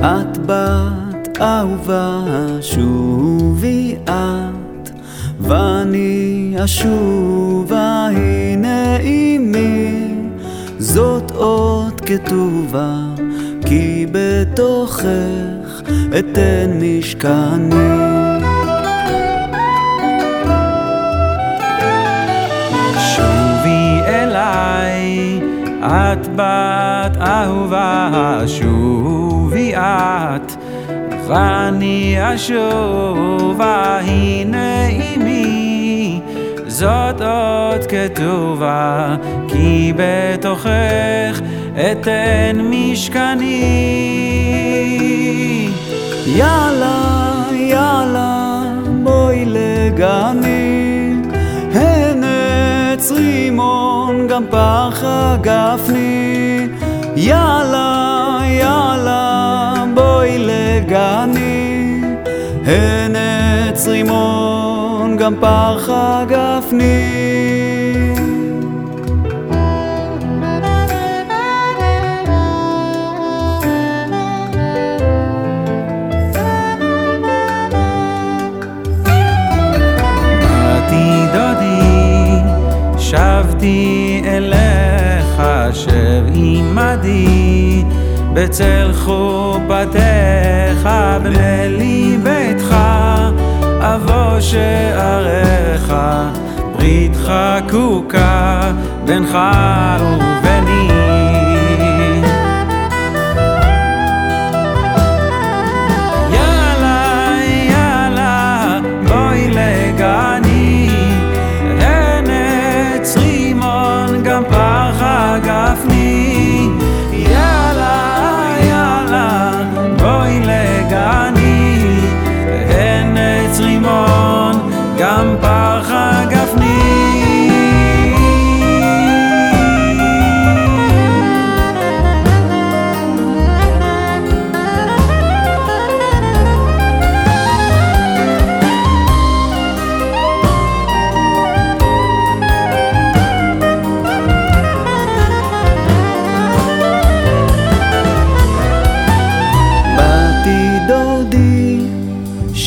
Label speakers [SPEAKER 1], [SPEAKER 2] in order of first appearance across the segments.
[SPEAKER 1] את בת אהובה, שובי את, ואני אשובה, הנה אמי, זאת אות כתובה, כי בתוכך אתן משכני.
[SPEAKER 2] את בת אהובה, שובי את, ואני אשובה, הנה אמי, זאת עוד כתובה, כי בתוכך אתן משכני.
[SPEAKER 1] יאללה, יאללה, בואי לגני, הן עץ רימון, גם פח הגפני. יאללה, יאללה, הן עץ רימון, גם פח הגפני.
[SPEAKER 2] שבתי אליך, שב עמדי, בצל חופתך, בנה לי ביתך, אבוא שעריך, ברית חקוקה, בינך וביני.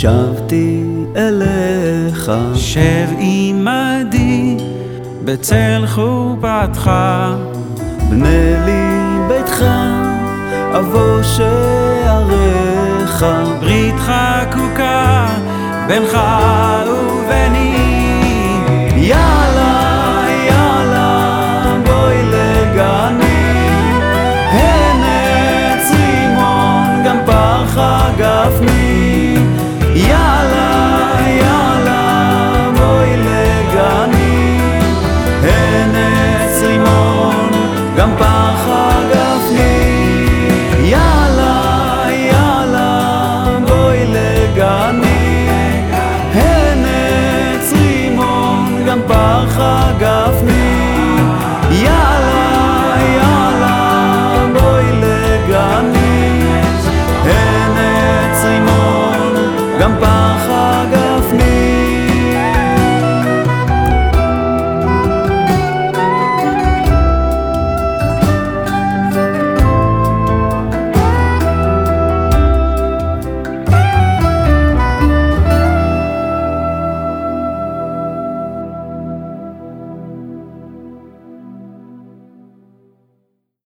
[SPEAKER 1] שבתי אליך.
[SPEAKER 2] שב עמדי בצל חופתך.
[SPEAKER 1] בנה לי ביתך, אבוא שעריך.
[SPEAKER 2] ברית חקוקה בינך וביני.
[SPEAKER 1] יאללה, יאללה, בואי לגני. הן עץ רימון, גם פח הגפני. גם פחד 把